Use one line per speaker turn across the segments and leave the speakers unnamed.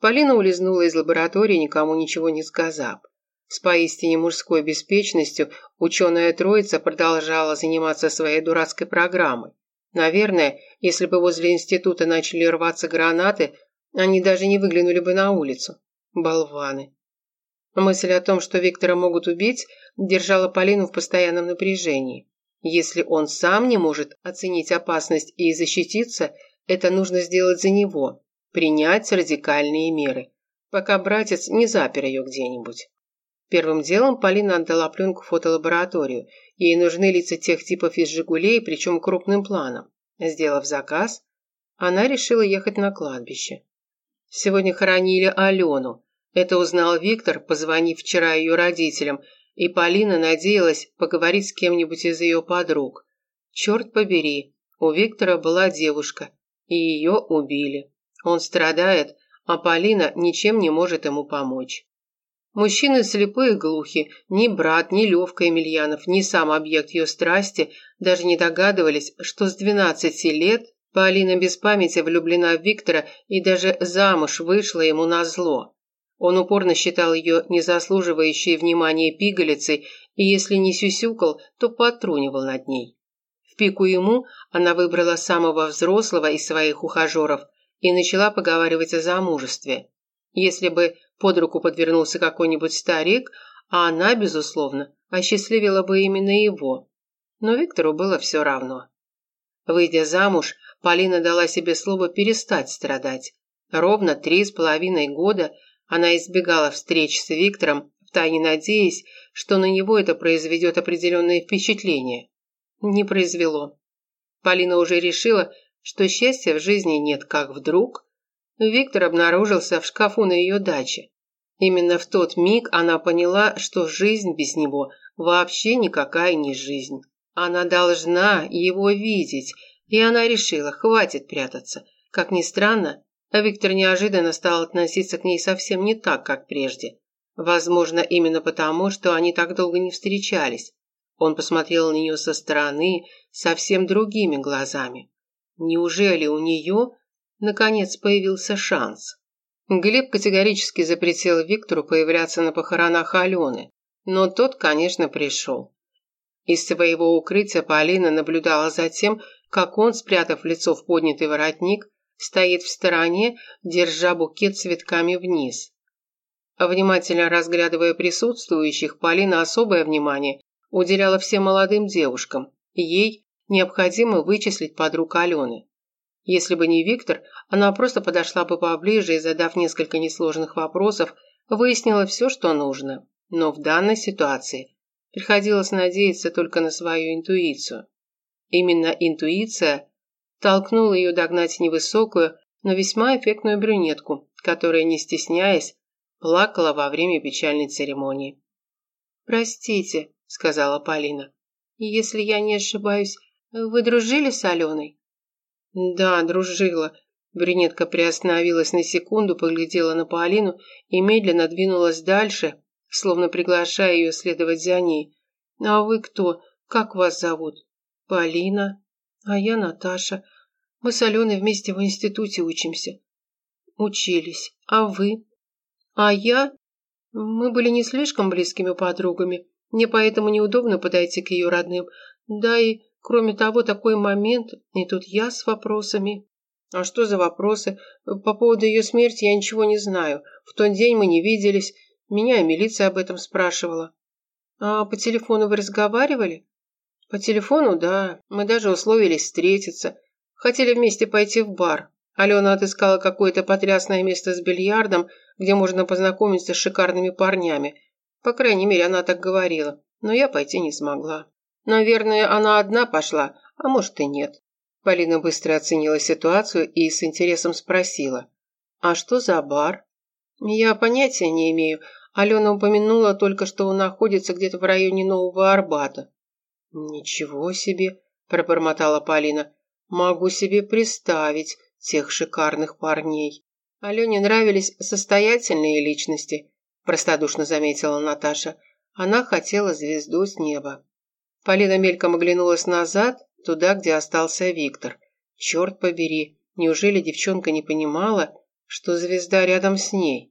Полина улизнула из лаборатории, никому ничего не сказав. С поистине мужской беспечностью ученая троица продолжала заниматься своей дурацкой программой. Наверное, если бы возле института начали рваться гранаты, они даже не выглянули бы на улицу. Болваны. Мысль о том, что Виктора могут убить, держала Полину в постоянном напряжении. Если он сам не может оценить опасность и защититься, это нужно сделать за него, принять радикальные меры, пока братец не запер ее где-нибудь. Первым делом Полина отдала пленку в фотолабораторию. Ей нужны лица тех типов из «Жигулей», причем крупным планом. Сделав заказ, она решила ехать на кладбище. Сегодня хоронили Алену. Это узнал Виктор, позвонив вчера ее родителям, и Полина надеялась поговорить с кем-нибудь из ее подруг. Черт побери, у Виктора была девушка, и ее убили. Он страдает, а Полина ничем не может ему помочь. Мужчины слепые и глухи, ни брат, ни Левка Емельянов, ни сам объект ее страсти даже не догадывались, что с 12 лет Полина без памяти влюблена в Виктора и даже замуж вышла ему на зло. Он упорно считал ее незаслуживающей внимания пигалицей и если не сюсюкал, то потрунивал над ней. В пику ему она выбрала самого взрослого из своих ухажеров и начала поговаривать о замужестве. Если бы под руку подвернулся какой-нибудь старик, а она, безусловно, осчастливила бы именно его. Но Виктору было все равно. Выйдя замуж, Полина дала себе слово перестать страдать. Ровно три с половиной года она избегала встреч с Виктором, втайне надеясь, что на него это произведет определенное впечатление. Не произвело. Полина уже решила, что счастья в жизни нет, как вдруг Виктор обнаружился в шкафу на ее даче. Именно в тот миг она поняла, что жизнь без него вообще никакая не жизнь. Она должна его видеть, и она решила, хватит прятаться. Как ни странно, Виктор неожиданно стал относиться к ней совсем не так, как прежде. Возможно, именно потому, что они так долго не встречались. Он посмотрел на нее со стороны совсем другими глазами. Неужели у нее наконец появился шанс. Глеб категорически запретил Виктору появляться на похоронах Алены, но тот, конечно, пришел. Из своего укрытия Полина наблюдала за тем, как он, спрятав лицо в поднятый воротник, стоит в стороне, держа букет цветками вниз. Внимательно разглядывая присутствующих, Полина особое внимание уделяла всем молодым девушкам. Ей необходимо вычислить подруг Алены. Если бы не Виктор, она просто подошла бы поближе и, задав несколько несложных вопросов, выяснила все, что нужно. Но в данной ситуации приходилось надеяться только на свою интуицию. Именно интуиция толкнула ее догнать невысокую, но весьма эффектную брюнетку, которая, не стесняясь, плакала во время печальной церемонии. «Простите», — сказала Полина, — «если я не ошибаюсь, вы дружили с Аленой?» Да, дружила. Брюнетка приостановилась на секунду, поглядела на Полину и медленно двинулась дальше, словно приглашая ее следовать за ней. «А вы кто? Как вас зовут?» «Полина. А я Наташа. Мы с Аленой вместе в институте учимся». «Учились. А вы?» «А я?» «Мы были не слишком близкими подругами. Мне поэтому неудобно подойти к ее родным. Да и Кроме того, такой момент, и тут я с вопросами. А что за вопросы? По поводу ее смерти я ничего не знаю. В тот день мы не виделись. Меня и милиция об этом спрашивала. А по телефону вы разговаривали? По телефону, да. Мы даже условились встретиться. Хотели вместе пойти в бар. Алена отыскала какое-то потрясное место с бильярдом, где можно познакомиться с шикарными парнями. По крайней мере, она так говорила. Но я пойти не смогла. Наверное, она одна пошла, а может и нет. Полина быстро оценила ситуацию и с интересом спросила. «А что за бар?» «Я понятия не имею. Алена упомянула только, что он находится где-то в районе Нового Арбата». «Ничего себе!» – пробормотала Полина. «Могу себе представить тех шикарных парней». Алене нравились состоятельные личности, простодушно заметила Наташа. Она хотела звезду с неба. Полина мельком оглянулась назад, туда, где остался Виктор. Черт побери, неужели девчонка не понимала, что звезда рядом с ней.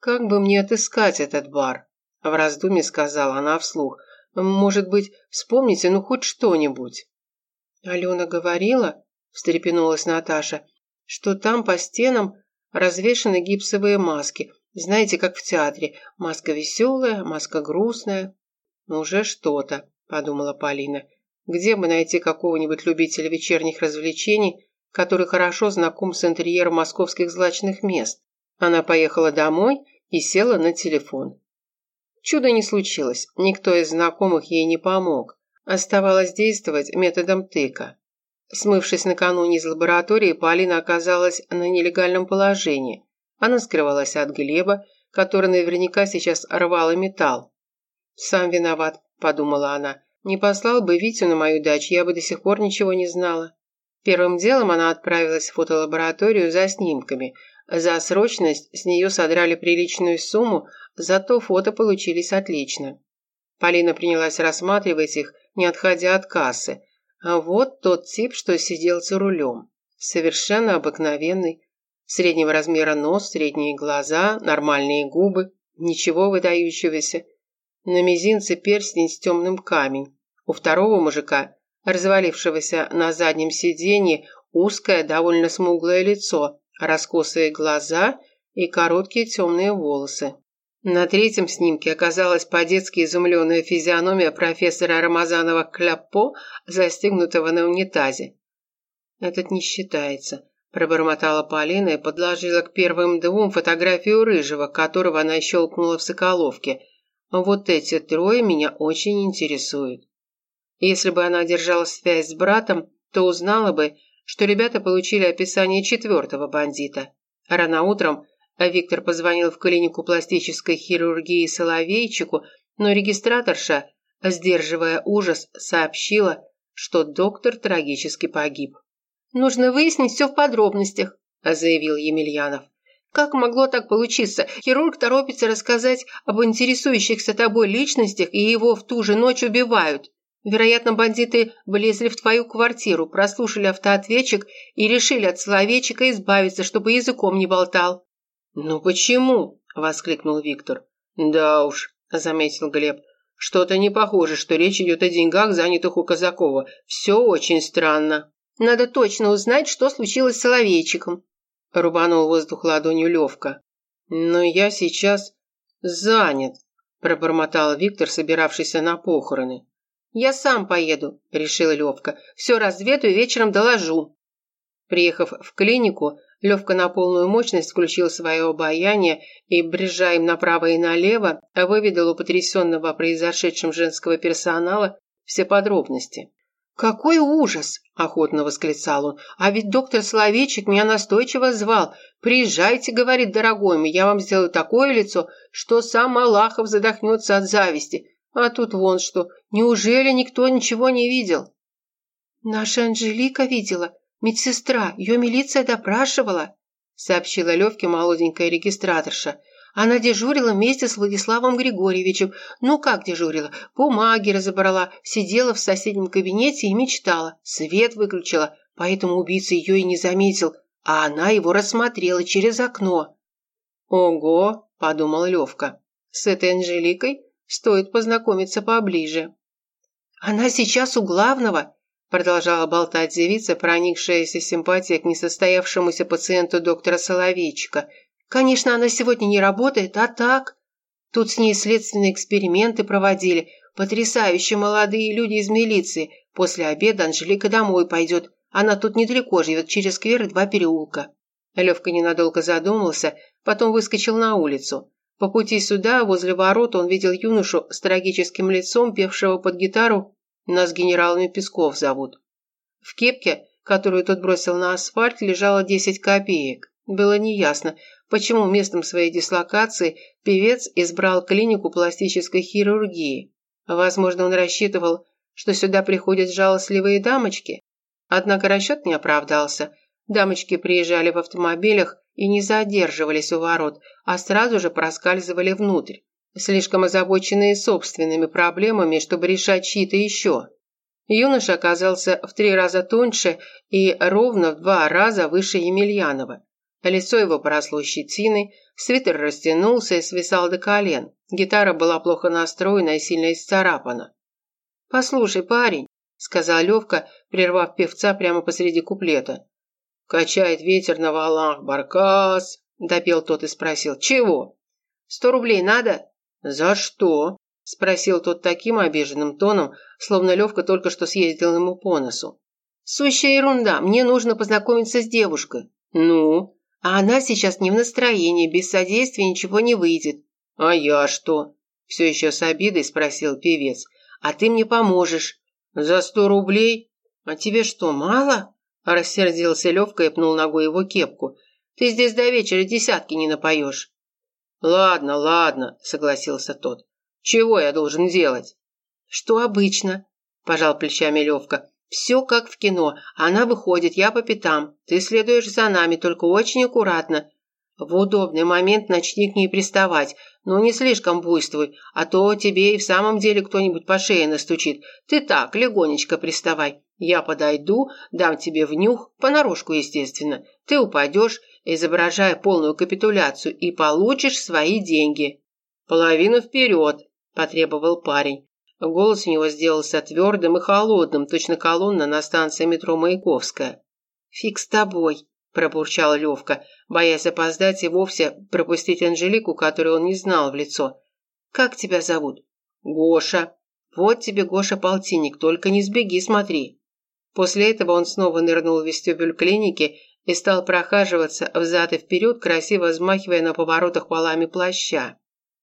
Как бы мне отыскать этот бар? В раздумье сказала она вслух. Может быть, вспомните ну хоть что-нибудь. Алена говорила, встрепенулась Наташа, что там по стенам развешаны гипсовые маски. Знаете, как в театре. Маска веселая, маска грустная. Ну, уже что-то, подумала Полина. Где бы найти какого-нибудь любителя вечерних развлечений, который хорошо знаком с интерьером московских злачных мест? Она поехала домой и села на телефон. Чуда не случилось, никто из знакомых ей не помог. Оставалось действовать методом тыка. Смывшись накануне из лаборатории, Полина оказалась на нелегальном положении. Она скрывалась от Глеба, который наверняка сейчас рвал и металл. «Сам виноват», – подумала она. «Не послал бы Витю на мою дачу, я бы до сих пор ничего не знала». Первым делом она отправилась в фотолабораторию за снимками. За срочность с нее содрали приличную сумму, зато фото получились отлично. Полина принялась рассматривать их, не отходя от кассы. А вот тот тип, что сидел за рулем. Совершенно обыкновенный. Среднего размера нос, средние глаза, нормальные губы. Ничего выдающегося. На мизинце перстень с темным камень. У второго мужика, развалившегося на заднем сиденье, узкое, довольно смуглое лицо, раскосые глаза и короткие темные волосы. На третьем снимке оказалась по-детски изумленная физиономия профессора Рамазанова Кляпо, застегнутого на унитазе. «Этот не считается», – пробормотала Полина и подложила к первым двум фотографию Рыжего, которого она щелкнула в Соколовке. «Вот эти трое меня очень интересуют». Если бы она держала связь с братом, то узнала бы, что ребята получили описание четвертого бандита. Рано утром а Виктор позвонил в клинику пластической хирургии Соловейчику, но регистраторша, сдерживая ужас, сообщила, что доктор трагически погиб. «Нужно выяснить все в подробностях», – заявил Емельянов. «Как могло так получиться? Хирург торопится рассказать об интересующихся тобой личностях, и его в ту же ночь убивают. Вероятно, бандиты влезли в твою квартиру, прослушали автоответчик и решили от словечика избавиться, чтобы языком не болтал. «Ну почему?» – воскликнул Виктор. «Да уж», – заметил Глеб. «Что-то не похоже, что речь идет о деньгах, занятых у Казакова. Все очень странно». «Надо точно узнать, что случилось с Соловейчиком», – рубанул воздух ладонью Левка. «Но я сейчас занят», – пробормотал Виктор, собиравшийся на похороны. «Я сам поеду», – решил Левка. «Все разведу и вечером доложу». Приехав в клинику, Левка на полную мощность включил свое обаяние и, брежа им направо и налево, выведал у потрясенного произошедшим женского персонала все подробности. «Какой ужас!» – охотно восклицал он. «А ведь доктор Соловейчик меня настойчиво звал. Приезжайте, – говорит, дорогой мой, я вам сделаю такое лицо, что сам Малахов задохнется от зависти. А тут вон что, неужели никто ничего не видел?» «Наша Анжелика видела», Медсестра, ее милиция допрашивала», сообщила Левке молоденькая регистраторша. Она дежурила вместе с Владиславом Григорьевичем. Ну как дежурила? Бумаги разобрала, сидела в соседнем кабинете и мечтала. Свет выключила, поэтому убийца ее и не заметил, а она его рассмотрела через окно. «Ого!» – подумал Левка. «С этой Анжеликой стоит познакомиться поближе». «Она сейчас у главного», Продолжала болтать девица, проникшаяся симпатией к несостоявшемуся пациенту доктора Соловейчика. «Конечно, она сегодня не работает, а так...» Тут с ней следственные эксперименты проводили. Потрясающие молодые люди из милиции. После обеда Анжелика домой пойдет. Она тут недалеко живет, через сквер и два переулка. Левка ненадолго задумался, потом выскочил на улицу. По пути сюда, возле ворот, он видел юношу с трагическим лицом, певшего под гитару нас генералами Песков зовут. В кепке, которую тот бросил на асфальт, лежало 10 копеек. Было неясно, почему местом своей дислокации певец избрал клинику пластической хирургии. Возможно, он рассчитывал, что сюда приходят жалостливые дамочки. Однако расчет не оправдался. Дамочки приезжали в автомобилях и не задерживались у ворот, а сразу же проскальзывали внутрь слишком озабоченные собственными проблемами, чтобы решать чьи-то еще. Юноша оказался в три раза тоньше и ровно в два раза выше Емельянова. Лицо его поросло щетиной, свитер растянулся и свисал до колен. Гитара была плохо настроена и сильно исцарапана. «Послушай, парень», – сказал Левка, прервав певца прямо посреди куплета. «Качает ветер на валах баркас», – допел тот и спросил. «Чего?» «Сто рублей надо?» «За что?» – спросил тот таким обиженным тоном, словно Левка только что съездил ему по носу. «Сущая ерунда. Мне нужно познакомиться с девушкой». «Ну?» «А она сейчас не в настроении. Без содействия ничего не выйдет». «А я что?» – все еще с обидой спросил певец. «А ты мне поможешь». «За сто рублей? А тебе что, мало?» – рассердился Левка и пнул ногой его кепку. «Ты здесь до вечера десятки не напоешь». «Ладно, ладно», – согласился тот. «Чего я должен делать?» «Что обычно», – пожал плечами Левка. «Все как в кино. Она выходит, я по пятам. Ты следуешь за нами, только очень аккуратно. В удобный момент начни к ней приставать, но не слишком буйствуй, а то тебе и в самом деле кто-нибудь по шее настучит. Ты так, легонечко приставай. Я подойду, дам тебе внюх, понарошку, естественно. Ты упадешь, изображая полную капитуляцию, и получишь свои деньги. Половину вперед, потребовал парень. Голос у него сделался твердым и холодным, точно колонна на станции метро Маяковская. «Фиг с тобой», пробурчал Левка, боясь опоздать и вовсе пропустить Анжелику, которую он не знал в лицо. «Как тебя зовут?» «Гоша». «Вот тебе, Гоша, полтинник, только не сбеги, смотри». После этого он снова нырнул в вестибюль клиники и стал прохаживаться взад и вперед, красиво взмахивая на поворотах полами плаща.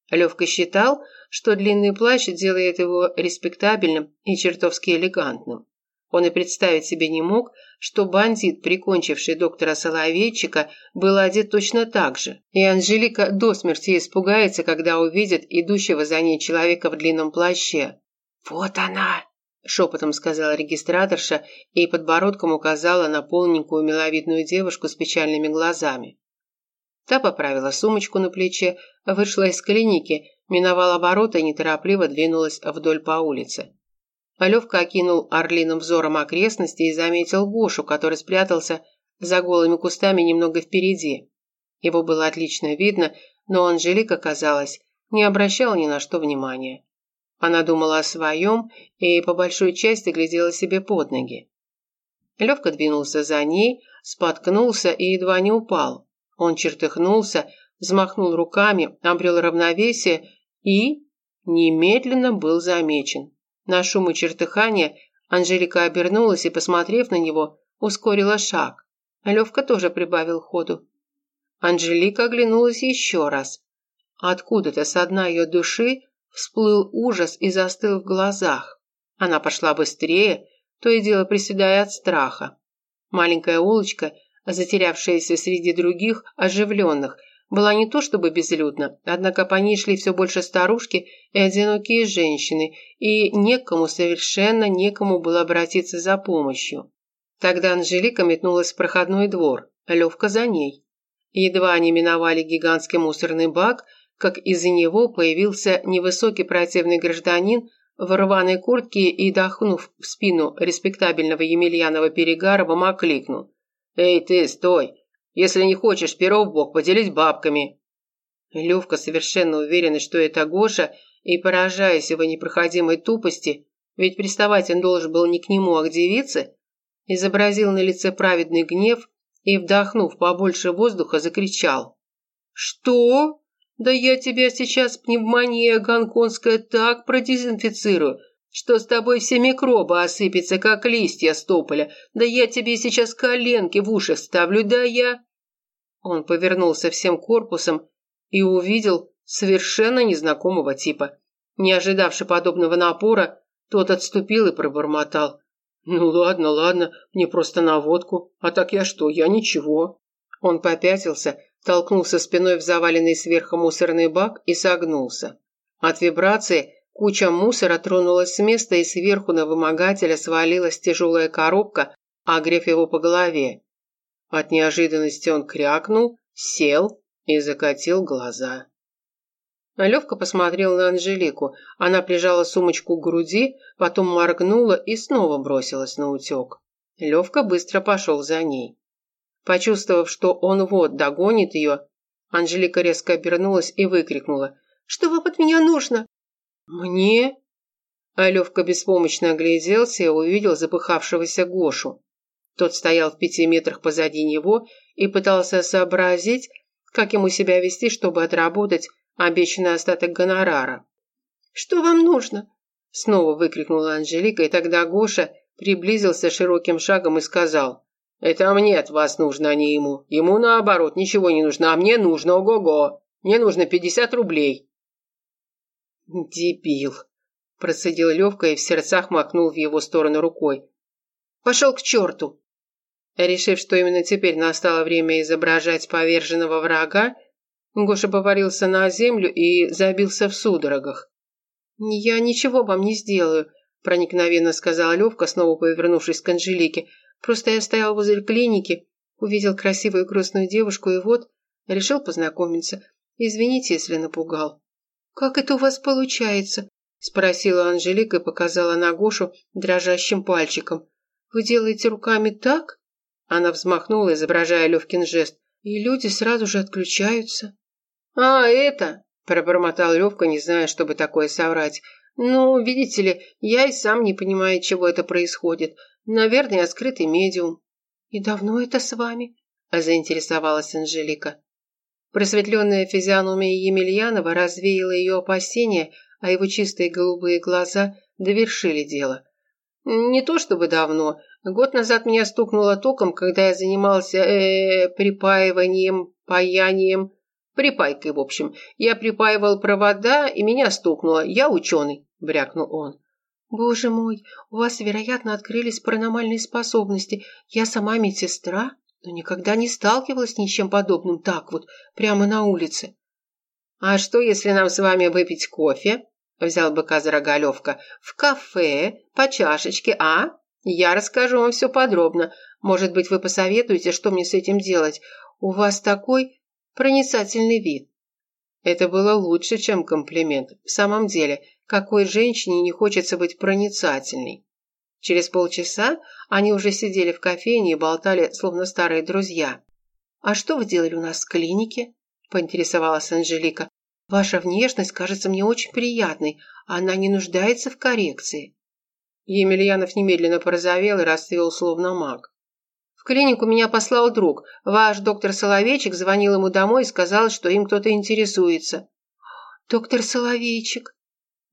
Левка считал, что длинный плащ делает его респектабельным и чертовски элегантным. Он и представить себе не мог, что бандит, прикончивший доктора Соловейчика, был одет точно так же. И Анжелика до смерти испугается, когда увидит идущего за ней человека в длинном плаще. «Вот она!» – шепотом сказала регистраторша и подбородком указала на полненькую миловидную девушку с печальными глазами. Та поправила сумочку на плече, вышла из клиники, миновала ворота и неторопливо двинулась вдоль по улице. Левка окинул орлиным взором окрестности и заметил Гошу, который спрятался за голыми кустами немного впереди. Его было отлично видно, но Анжелика, казалось, не обращала ни на что внимания. Она думала о своем и по большой части глядела себе под ноги. Левка двинулся за ней, споткнулся и едва не упал. Он чертыхнулся, взмахнул руками, обрел равновесие и немедленно был замечен. На шум и чертыхание Анжелика обернулась и, посмотрев на него, ускорила шаг. Левка тоже прибавил ходу. Анжелика оглянулась еще раз. Откуда-то со дна ее души всплыл ужас и застыл в глазах. Она пошла быстрее, то и дело приседая от страха. Маленькая улочка, затерявшаяся среди других, оживленных, была не то чтобы безлюдна, однако по ней шли все больше старушки и одинокие женщины, и некому, совершенно некому было обратиться за помощью. Тогда Анжелика метнулась в проходной двор, Левка за ней. Едва они миновали гигантский мусорный бак, как из-за него появился невысокий противный гражданин в рваной куртке и, дохнув в спину респектабельного Емельянова Перегарова, окликнул. «Эй ты, стой! Если не хочешь перо в бок, поделись бабками». Левка, совершенно уверенный, что это Гоша, и поражаясь его непроходимой тупости, ведь приставать он должен был не к нему, а к девице, изобразил на лице праведный гнев и, вдохнув побольше воздуха, закричал. «Что? Да я тебя сейчас пневмония гонконгская так продезинфицирую, что с тобой все микробы осыпятся, как листья с тополя. Да я тебе сейчас коленки в уши вставлю, да я...» Он повернулся всем корпусом и увидел совершенно незнакомого типа. Не ожидавший подобного напора, тот отступил и пробормотал. «Ну ладно, ладно, мне просто наводку. А так я что, я ничего». Он попятился, толкнулся спиной в заваленный сверху мусорный бак и согнулся. От вибрации Куча мусора тронулась с места, и сверху на вымогателя свалилась тяжелая коробка, огрев его по голове. От неожиданности он крякнул, сел и закатил глаза. Левка посмотрел на Анжелику. Она прижала сумочку к груди, потом моргнула и снова бросилась на утек. Левка быстро пошел за ней. Почувствовав, что он вот догонит ее, Анжелика резко обернулась и выкрикнула. «Что вам от меня нужно?» «Мне?» А Левка беспомощно огляделся и увидел запыхавшегося Гошу. Тот стоял в пяти метрах позади него и пытался сообразить, как ему себя вести, чтобы отработать обещанный остаток гонорара. «Что вам нужно?» Снова выкрикнула Анжелика, и тогда Гоша приблизился широким шагом и сказал. «Это мне от вас нужно, а не ему. Ему, наоборот, ничего не нужно, а мне нужно, ого-го. Мне нужно пятьдесят рублей». «Дебил», – процедил Левка и в сердцах махнул в его сторону рукой. «Пошел к черту!» Решив, что именно теперь настало время изображать поверженного врага, Гоша поварился на землю и забился в судорогах. «Я ничего вам не сделаю», – проникновенно сказала Левка, снова повернувшись к Анжелике. «Просто я стоял возле клиники, увидел красивую грустную девушку и вот решил познакомиться. Извините, если напугал». «Как это у вас получается?» – спросила Анжелика и показала на Гошу дрожащим пальчиком. «Вы делаете руками так?» Она взмахнула, изображая Левкин жест, и люди сразу же отключаются. «А, это...» Пробормотал Левка, не зная, чтобы такое соврать. «Ну, видите ли, я и сам не понимаю, чего это происходит. Наверное, я скрытый медиум». «И давно это с вами?» – заинтересовалась Анжелика. Просветленная физиономия Емельянова развеяла ее опасения, а его чистые голубые глаза довершили дело. «Не то чтобы давно. Год назад меня стукнуло током, когда я занимался э, -э припаиванием, паянием, Припайкой, в общем. Я припаивал провода, и меня стукнуло. Я ученый», – брякнул он. «Боже мой, у вас, вероятно, открылись паранормальные способности. Я сама медсестра, но никогда не сталкивалась с ничем подобным так вот, прямо на улице». «А что, если нам с вами выпить кофе?» – взял быка за рога. «В кафе, по чашечке, а? Я расскажу вам все подробно. Может быть, вы посоветуете, что мне с этим делать? У вас такой проницательный вид. Это было лучше, чем комплимент. В самом деле, какой женщине не хочется быть проницательной? Через полчаса они уже сидели в кофейне и болтали, словно старые друзья. «А что вы делали у нас в клинике?» – поинтересовалась Анжелика. «Ваша внешность кажется мне очень приятной, она не нуждается в коррекции». Емельянов немедленно порозовел и расцвел словно маг. В клинику меня послал друг. Ваш доктор Соловейчик звонил ему домой и сказал, что им кто-то интересуется». «Доктор Соловейчик?» –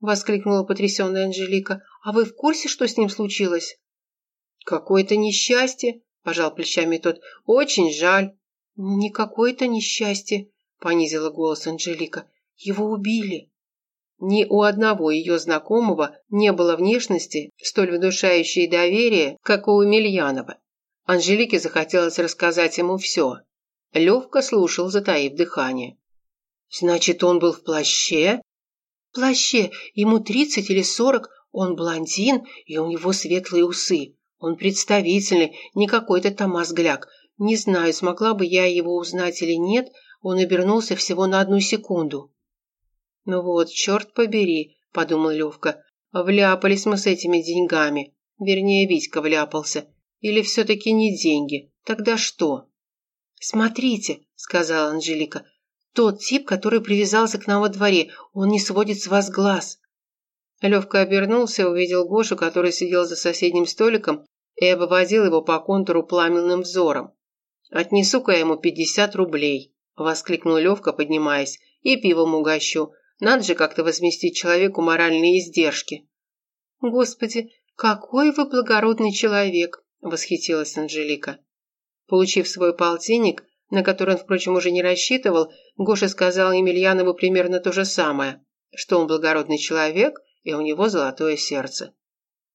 воскликнула потрясенная Анжелика. «А вы в курсе, что с ним случилось?» «Какое-то несчастье», – пожал плечами тот. «Очень жаль». «Не какое-то несчастье», – понизила голос Анжелика. «Его убили». Ни у одного ее знакомого не было внешности, столь внушающей доверие, как у Емельянова. Анжелике захотелось рассказать ему все. Левка слушал, затаив дыхание. «Значит, он был в плаще?» «В плаще. Ему тридцать или сорок. Он блондин, и у него светлые усы. Он представительный, не какой-то Томас Гляк. Не знаю, смогла бы я его узнать или нет, он обернулся всего на одну секунду». «Ну вот, черт побери», – подумал Левка, – «вляпались мы с этими деньгами. Вернее, Витька вляпался. Или все-таки не деньги? Тогда что? «Смотрите», — сказала Анжелика, — «тот тип, который привязался к нам во дворе, он не сводит с вас глаз». Левка обернулся и увидел Гошу, который сидел за соседним столиком и обводил его по контуру пламенным взором. «Отнесу-ка ему пятьдесят рублей», — воскликнул Левка, поднимаясь, — «и пивом угощу. Надо же как-то возместить человеку моральные издержки». «Господи, какой вы благородный человек!» – восхитилась Анжелика. Получив свой полтинник, на который он, впрочем, уже не рассчитывал, Гоша сказал Емельянову примерно то же самое, что он благородный человек и у него золотое сердце.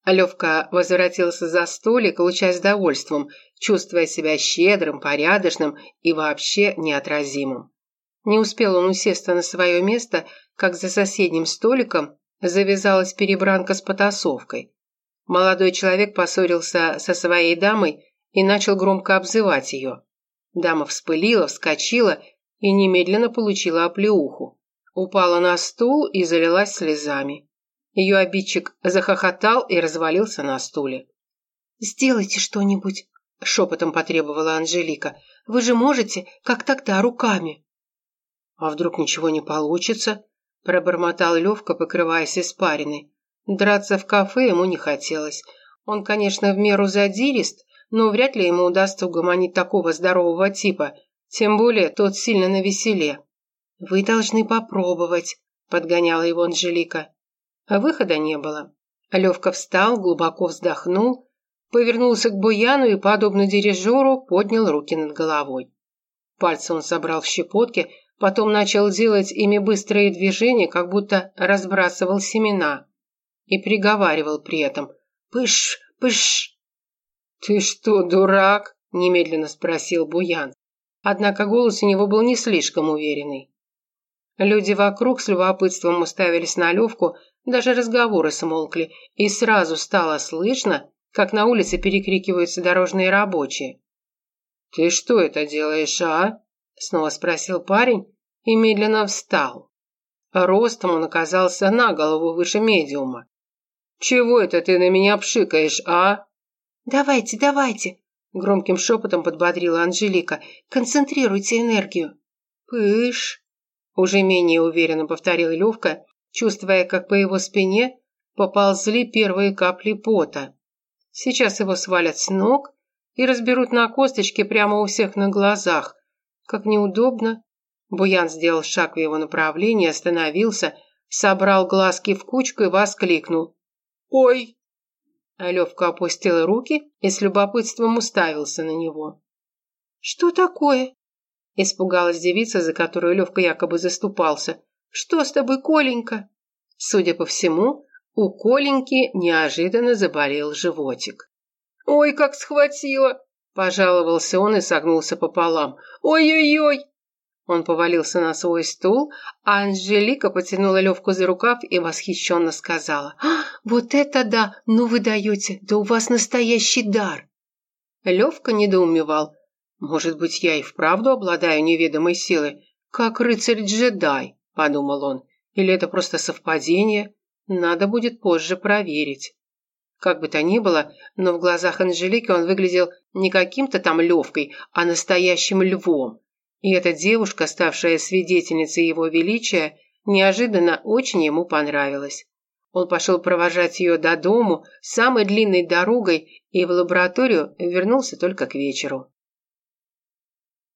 Левка возвратился за столик, лучась довольством, чувствуя себя щедрым, порядочным и вообще неотразимым. Не успел он усесться на свое место, как за соседним столиком завязалась перебранка с потасовкой. Молодой человек поссорился со своей дамой и начал громко обзывать ее. Дама вспылила, вскочила и немедленно получила оплеуху. Упала на стул и залилась слезами. Ее обидчик захохотал и развалился на стуле. «Сделайте что-нибудь», – шепотом потребовала Анжелика. «Вы же можете, как тогда, руками». «А вдруг ничего не получится?» – пробормотал Левка, покрываясь испариной. Драться в кафе ему не хотелось. Он, конечно, в меру задирист, но вряд ли ему удастся угомонить такого здорового типа, тем более тот сильно навеселе. «Вы должны попробовать», – подгоняла его Анжелика. А выхода не было. Левка встал, глубоко вздохнул, повернулся к Буяну и, подобно дирижеру, поднял руки над головой. Пальцы он собрал в щепотки, потом начал делать ими быстрые движения, как будто разбрасывал семена. И приговаривал при этом «Пыш, пыш». «Ты что, дурак?» – немедленно спросил Буян. Однако голос у него был не слишком уверенный. Люди вокруг с любопытством уставились на Левку, даже разговоры смолкли, и сразу стало слышно, как на улице перекрикиваются дорожные рабочие. «Ты что это делаешь, а?» – снова спросил парень и медленно встал. Ростом он оказался на голову выше медиума. «Чего это ты на меня пшикаешь, а?»
«Давайте, давайте!» – громким шепотом подбодрила Анжелика. «Концентрируйте энергию!»
«Пыш!» – уже менее уверенно повторил Левка, чувствуя, как по его спине поползли первые капли пота. Сейчас его свалят с ног и разберут на косточки прямо у всех на глазах. Как неудобно. Буян сделал шаг в его направлении, остановился, собрал глазки в кучку и воскликнул. «Ой!» Левка опустил руки и с любопытством уставился на него.
«Что такое?»
Испугалась девица, за которую Левка якобы заступался. «Что с тобой, Коленька?» Судя по всему, у Коленьки неожиданно заболел животик. «Ой, как схватило!» – пожаловался он и согнулся пополам. «Ой-ой-ой!» Он повалился на свой стул, а Анжелика потянула Левку за рукав и восхищенно сказала.
«А, вот это да! Ну вы даете! Да у вас настоящий дар!»
Левка недоумевал. «Может быть, я и вправду обладаю неведомой силой, как рыцарь-джедай?» – подумал он. «Или это просто совпадение?» Надо будет позже проверить. Как бы то ни было, но в глазах Анжелики он выглядел не каким-то там Левкой, а настоящим львом. И эта девушка, ставшая свидетельницей его величия, неожиданно очень ему понравилась. Он пошел провожать ее до дому самой длинной дорогой и в лабораторию вернулся только к вечеру.